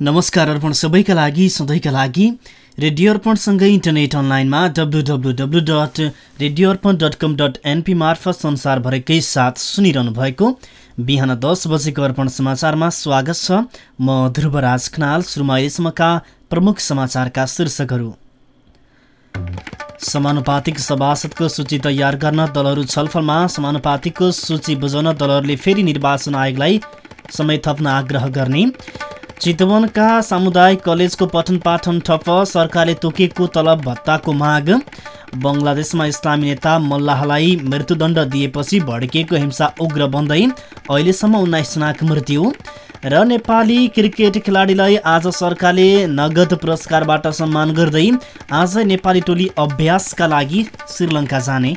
नमस्कार अर्पण सबैका लागि सधैँका लागि। रेडियो अर्पणसँगै इन्टरनेट अनलाइनमा W W W dot radio Arpan dot com dot NP मार्फत संसारभरिकै साथ सुनिरहनु भएको बिहान दस बजेको अर्पण समाचारमा स्वागत छ। म ध्रुवराज खनाल सुरुमा अहिलेसम्मका प्रमुख समाचारका शीर्षकहरू। समानुपातिक सभासदको सूची तयार गर्न दलहरू छलफलमा समानुपातिकको सूची बुझाउन दलहरूले फेरि निर्वाचन आयोगलाई समय थप्न आग्रह गर्ने। चितवनका सामुदायिक कलेजको पठन पाठन ठप्प सरकारले तोकेको तलब भत्ताको माग। बङ्गलादेशमा इस्लामी नेता मल्लाहलाई मृत्युदण्ड दिएपछि भड्किएको हिंसा उग्र बन्दै अहिलेसम्म उन्नाइसजनाको मृत्यु। र नेपाली क्रिकेट खेलाडीलाई आज सरकारले नगद पुरस्कारबाट सम्मान गर्दै आज नेपाली टोली अभ्यासका लागि श्रीलङ्का जाने।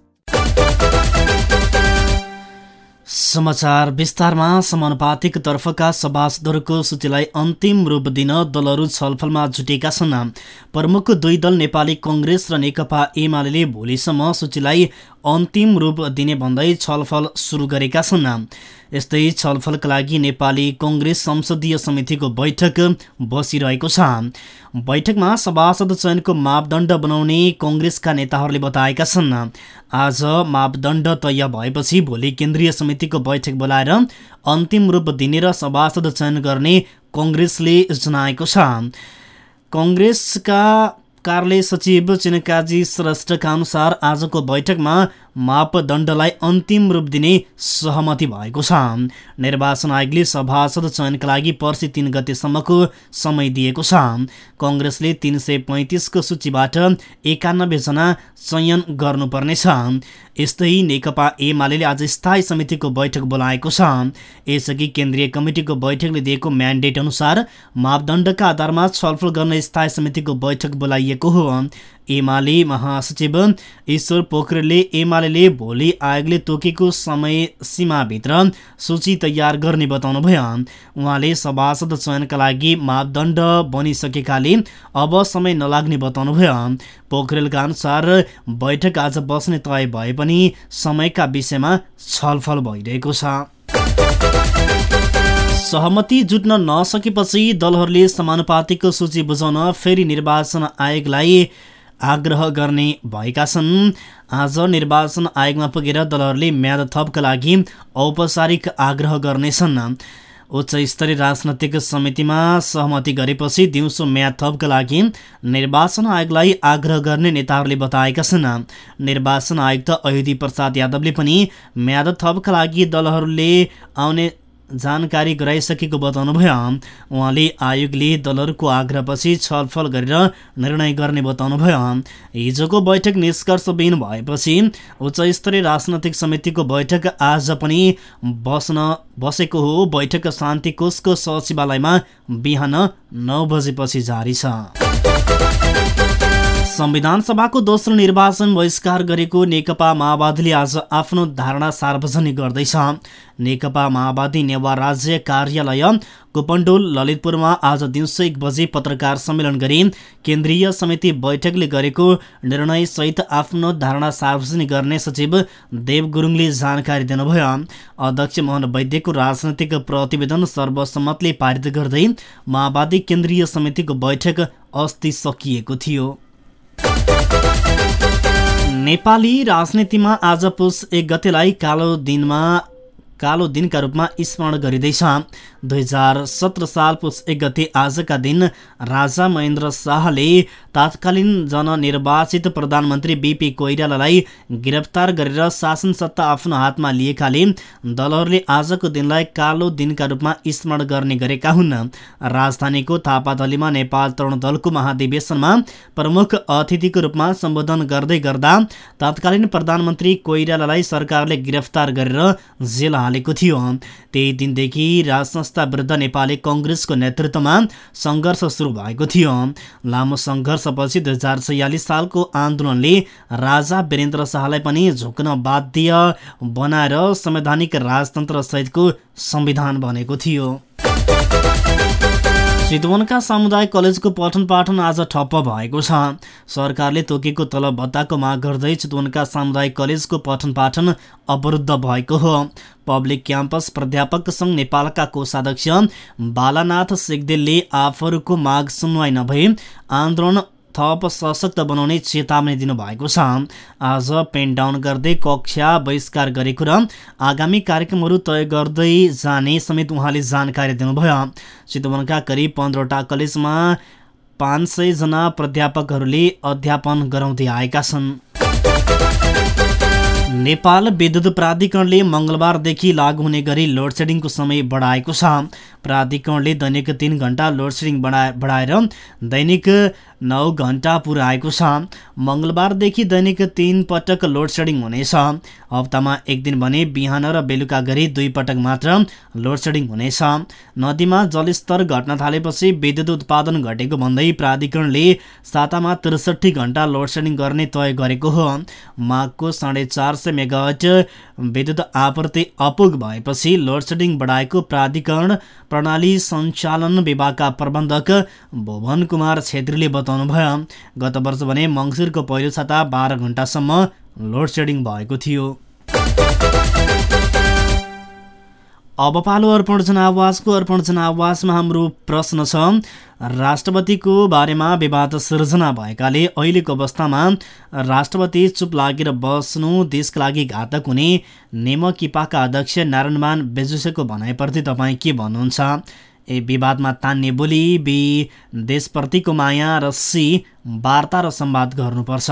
समाचार विस्तारमा समानुपातिक तर्फका सभासदहरूको सूचीलाई अन्तिम रूप दिन दलहरू छलफलमा जुटेका छन्। प्रमुख दुई दल नेपाली कङ्ग्रेस र नेकपा एमाले भोलिसम्म सूचीलाई अन्तिम रूप दिने भन्दै छलफल सुरु गरेका छन्। यस्तै छलफलका लागि नेपाली कङ्ग्रेस संसदीय समितिको बैठक बसिरहेको छ। बैठकमा सभासद चयनको मापदण्ड बनाउने कङ्ग्रेसका नेताहरूले बताएका छन्। आज मापदण्ड तय भएपछि भोलि केन्द्रीय समितिको बैठक बोलाएर अन्तिम रूप दिने र सभासद चयन गर्ने कङ्ग्रेसले जनाएको छ। कङ्ग्रेसका कार्यालय सचिव चिनकाजी श्रेष्ठका अनुसार आजको बैठकमा मापदण्डलाई अन्तिम रूप दिने सहमति भएको छ। निर्वाचन आयोगले सभासद चयनका लागि पर्सि तिन गतेसम्मको समय दिएको छ। कङ्ग्रेसले तिन सय पैँतिसको सूचीबाट एकानब्बेजना चयन गर्नुपर्नेछ। यस्तै नेकपा एमाले आज स्थायी समितिको बैठक बोलाएको छ। यसअघि केन्द्रीय कमिटिको बैठकले दिएको म्यान्डेट अनुसार मापदण्डका आधारमा छलफल गर्न स्थायी समितिको बैठक बोलाइएको हो। एमाले महासचिव ईश्वर पोखरेलले एमाले भोलि आयोगले तोकेको समय सीमाभित्र सूची तयार गर्ने बताउनुभयो। उहाँले सभासद चयनका लागि मापदण्ड बनिसकेकाले अब समय नलाग्ने बताउनुभयो। पोखरेलका अनुसार बैठक आज बस्ने तय भए पनि समयका विषयमा छलफल भइरहेको छ। सहमति जुट्न नसकेपछि दलहरूले समानुपातिकको सूची बुझाउन फेरि निर्वाचन आयोगलाई आग्रह गर्ने भएका छन्। आज निर्वाचन आयोगमा पुगेर दलहरूले म्याद थपका लागि औपचारिक आग्रह गर्नेछन्। उच्च स्तरीय राजनैतिक समितिमा सहमति गरेपछि दिउँसो म्याद थपका लागि निर्वाचन आयोगलाई आग्रह गर्ने नेताहरूले बताएका छन्। निर्वाचन आयुक्त अयोधी प्रसाद यादवले पनि म्याद थपका लागि दलहरूले आउने जानकारी गराइसकेको बताउनुभयो उहाँले आयोगले दलहरूको आग्रहपछि छलफल गरेर निर्णय गर्ने बताउनुभयो हिजोको बैठक निष्कर्षविहीन भएपछि उच्च स्तरीय राजनैतिक समितिको बैठक आज पनि बस्न बसेको हो। बैठक शान्ति कोषको सचिवालयमा बिहान नौ बजेपछि जारी छ। संविधान सभाको दोस्रो निर्वाचन बहिष्कार गरेको नेकपा माओवादीले आज आफ्नो धारणा सार्वजनिक गर्दैछ। नेकपा माओवादी नेवार राज्य कार्यालय गोपण्डोल ललितपुरमा आज दिउँसो एक बजे पत्रकार सम्मेलन गरी केन्द्रीय समिति बैठकले गरेको निर्णयसहित आफ्नो धारणा सार्वजनिक गर्ने सचिव देव गुरुङले जानकारी दिनुभयो। अध्यक्ष मोहन वैद्यको राजनैतिक प्रतिवेदन सर्वसम्मतले पारित गर्दै माओवादी केन्द्रीय समितिको बैठक अस्ति सकिएको थियो। नेपाली राजनीतिमा आज पुस एक गतेलाई कालो दिनमा कालो दिनका रूपमा स्मरण गरिँदैछ। दुई हजार सत्र साल पुस एक गते आजका दिन राजा महेन्द्र शाहले तात्कालीन जननिर्वाचित प्रधानमन्त्री बिपी कोइरालालाई गिरफ्तार गरेर शासन सत्ता आफ्नो हातमा लिएकाले दलहरूले आजको दिनलाई कालो दिनका रूपमा स्मरण गर्ने गरेका हुन्। राजधानीको थापादलीमा नेपाल तरुण दलको महाधिवेशनमा प्रमुख अतिथिको रूपमा सम्बोधन गर्दै गर्दा तत्कालीन प्रधानमन्त्री कोइरालालाई सरकारले गिरफ्तार गरेर जेल थालेको थियो। त्यही दिनदेखि राज संस्था विरुद्ध नेपाली कङ्ग्रेसको नेतृत्वमा सङ्घर्ष सुरु भएको थियो। लामो सङ्घर्षपछि दुई हजार छयालिस सालको आन्दोलनले राजा वीरेन्द्र शाहलाई पनि झुक्न बाध्य बनाएर संवैधानिक राजतन्त्र सहितको संविधान बनेको थियो। चितवनका सामुदायिक कलेजको पठन पाठन आज ठप्प भएको छ। सरकारले तोकेको तलब भत्ताको माग गर्दै चितवनका सामुदायिक कलेजको पठन पाठन अवरुद्ध भएको हो। पब्लिक क्याम्पस प्राध्यापक सङ्घ नेपालका कोषाध्यक्ष बालानाथ सेगदेलले आफूहरूको माग सुनवाई नभई आन्दोलन थप सशक्त बनाउने चेतावनी दिनुभएको छ। आज पेन डाउन गर्दै कक्षा बहिष्कार गरेको र आगामी कार्यक्रमहरू तय गर्दै जाने समेत उहाँले जानकारी दिनुभयो। चितवनका करिब पन्ध्रवटा कलेजमा पाँच सयजना प्राध्यापकहरूले अध्यापन गराउँदै आएका छन्। नेपाल विद्युत प्राधिकरणले मङ्गलबारदेखि लागू हुने गरी लोड सेडिङको समय बढाएको छ। प्राधिकरणले दैनिक तिन घन्टा लोड सेडिङ बढाएर दैनिक नौ घन्टा पुऱ्याएको छ। मङ्गलबारदेखि दैनिक तिन पटक लोड सेडिङ हुनेछ। हप्तामा एक दिन भने बिहान र बेलुका गरी दुई पटक मात्र लोड सेडिङ हुनेछ। नदीमा जलस्तर घट्न थालेपछि विद्युत उत्पादन घटेको भन्दै प्राधिकरणले सातामा त्रिसठी घन्टा लोड सेडिङ गर्ने तय गरेको हो। माघको साढे चार सय मेगावट विद्युत आपूर्ति अपुग भएपछि लोड सेडिङ बढाएको प्राधिकरण प्रणाली सञ्चालन विभागका प्रबन्धक भुवन कुमार छेत्रीले बताउनु बताउनुभयो गत वर्ष भने मङ्सिरको पहिलो साता बाह्र घन्टासम्म लोड सेडिङ भएको थियो। अब पालो अर्पण जनावासको अर्पण जनावासमा हाम्रो प्रश्न छ राष्ट्रपतिको बारेमा विवाद सिर्जना भएकाले अहिलेको अवस्थामा राष्ट्रपति चुप लागेर बस्नु देशका लागि घातक हुने नेमकिपाका अध्यक्ष नारायणमान बेजुसेको भनाइप्रति तपाईँ के भन्नुहुन्छ? ए विवादमा तान्ने बोली बी देशप्रतिको माया र सी वार्ता र संवाद गर्नुपर्छ।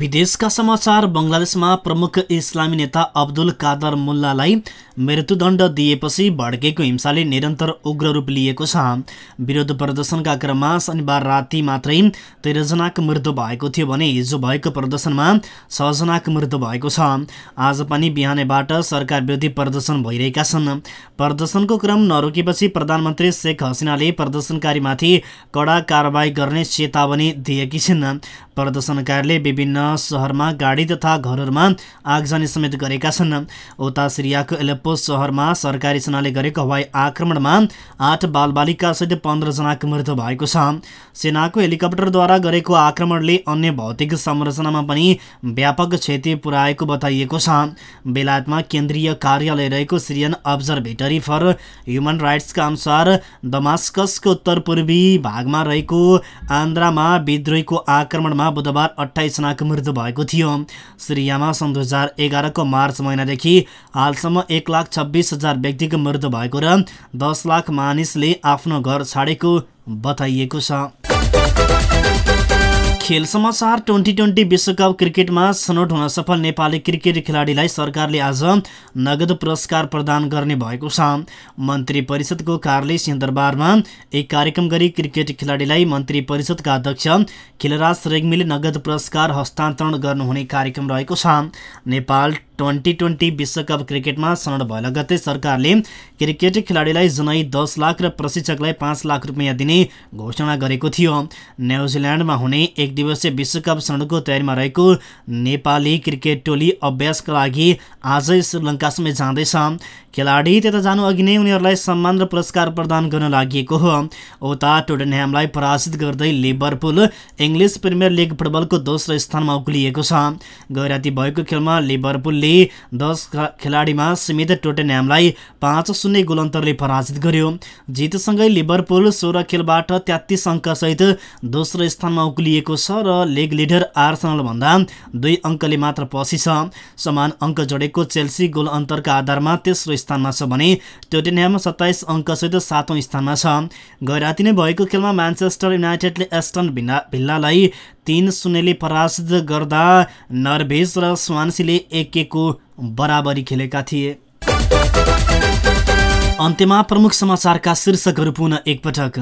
विदेशका समाचार बङ्गलादेशमा प्रमुख इस्लामी नेता अब्दुल कादर मुल्लालाई मृत्युदण्ड दिएपछि भड्केको हिंसाले निरन्तर उग्र रूप लिएको छ। विरोध प्रदर्शनका क्रममा शनिबार राति मात्रै तेह्रजनाको मृत्यु भएको थियो भने हिजो भएको प्रदर्शनमा छजनाको मृत्यु भएको छ। आज पनि बिहानैबाट सरकार विरोधी प्रदर्शन भइरहेका छन्। प्रदर्शनको क्रम नरोकेपछि प्रधानमन्त्री शेख हसिनाले प्रदर्शनकारीमाथि कडा कारवाही गर्ने चेतावनी दिएकी छिन्। प्रदर्शनकारीले विभिन्न सहरमा गाडी तथा घरहरूमा आगजनी समेत गरेका छन्। उता सिरियाको एलेप्पो सहरमा सरकारी सेनाले गरेको हवाई आक्रमणमा आठ बालबालिकासहित पन्ध्रजनाको मृत्यु भएको छ। सेनाको हेलिकप्टरद्वारा गरेको आक्रमणले अन्य भौतिक संरचनामा पनि व्यापक क्षति पुर्याएको बताइएको छ। बेलायतमा केन्द्रीय कार्यालय रहेको सिरियन अब्जर्भेटरी फर ह्युमन राइट्सका अनुसार दमास्कसको उत्तर पूर्वी भागमा रहेको आन्द्रामा विद्रोहीको आक्रमणमा बुधबार अठाइसजनाको मृत्यु भएको थियो। सिरियामा सन् दुई हजार एघारको मार्च महिनादेखि हालसम्म एक लाख छब्बिस हजार व्यक्तिको मृत्यु भएको र दस लाख मानिसले आफ्नो घर छाडेको बताइएको छ। खेल समाचार ट्वेन्टी ट्वेन्टी विश्वकप क्रिकेटमा छनौट हुन सफल नेपाली क्रिकेट खेलाडीलाई सरकारले आज नगद पुरस्कार प्रदान गर्ने भएको छ। मन्त्री परिषदको कार्यालय सिंहदरबारमा एक कार्यक्रम गरी क्रिकेट खेलाडीलाई मन्त्री परिषदका अध्यक्ष खिलराज रेग्मीले नगद पुरस्कार हस्तान्तरण गर्नुहुने कार्यक्रम रहेको छ। नेपाल ट्वेन्टी ट्वेन्टी विश्वकप क्रिकेटमा सनद भए लगत्तै सरकारले क्रिकेट खेलाडीलाई जुनै दस लाख र प्रशिक्षकलाई पाँच लाख रुपियाँ दिने घोषणा गरेको थियो। न्युजिल्यान्डमा हुने एक दिवसीय विश्वकप सनदको तयारीमा रहेको नेपाली क्रिकेट टोली अभ्यासका लागि आजै श्रीलङ्कासम्म जाँदैछ। खेलाडी त्यता जानु अघि नै उनीहरूलाई सम्मान र पुरस्कार प्रदान गर्न लागि हो। उता टोटनह्यामलाई पराजित गर्दै लिभरपुल इङ्ग्लिस प्रिमियर लिग फुटबलको दोस्रो स्थानमा उक्लिएको छ। गैराती भएको खेलमा लिभरपुलले दस खेलाडीमा सीमित टोटनह्यामलाई पाँच शून्य गोल अन्तरले पराजित गर्यो। जितसँगै लिभरपुल सोह्र खेलबाट तेत्तिस अङ्कसहित दोस्रो स्थानमा उक्लिएको छ र लिग लिडर भन्दा दुई अङ्कले मात्र पछि छ। समान अङ्क जोडेको चेल्सी गोल अन्तरका आधारमा तेस्रो स्थानमा छ भने टोटेनह्याम सत्ताइस अङ्कसहित सातौँ स्थानमा छ। गैराती नै भएको खेलमा म्यान्चेस्टर युनाइटेडले एस्टन भिल्लालाई तिन शून्यले पराजित गर्दा नर्भेज र स्वान्सीले एक एकको बराबरी खेलेका थिए। अन्त्यमा प्रमुख समाचारका शीर्षकहरू पुनः एकपटक।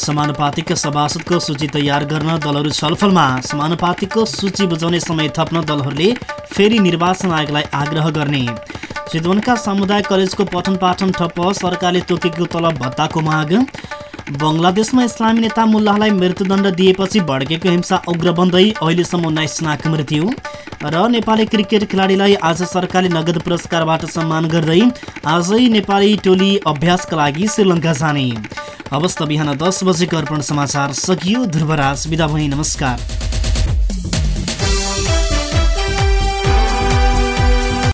समानुपातिक सभासदको सूची तयार गर्न दलहरू छलफलमा समानुपातिकको सूची बुझाउने समय थप्न दलहरूले फेरि निर्वाचन आयोगलाई आग्रह गर्ने। चितवनका सामुदायिक कलेजको पठन पाठन ठप्प सरकारले तोकेको तलब भत्ताको माग। बङ्गलादेशमा इस्लामी नेता मुल्लाहलाई मृत्युदण्ड दिएपछि भड्केको हिंसा उग्र बन्दै अहिलेसम्म उन्नाइस जनाको मृत्यु र नेपाली क्रिकेट खेलाडीलाई आज सरकारले नगद पुरस्कारबाट सम्मान गर्दै आजै नेपाली टोली अभ्यासका लागि श्रीलङ्का जाने। अवस्था बिहान दस बजेको अर्पण समाचार सकियो ध्रुवराज। बिदा भई नमस्कार।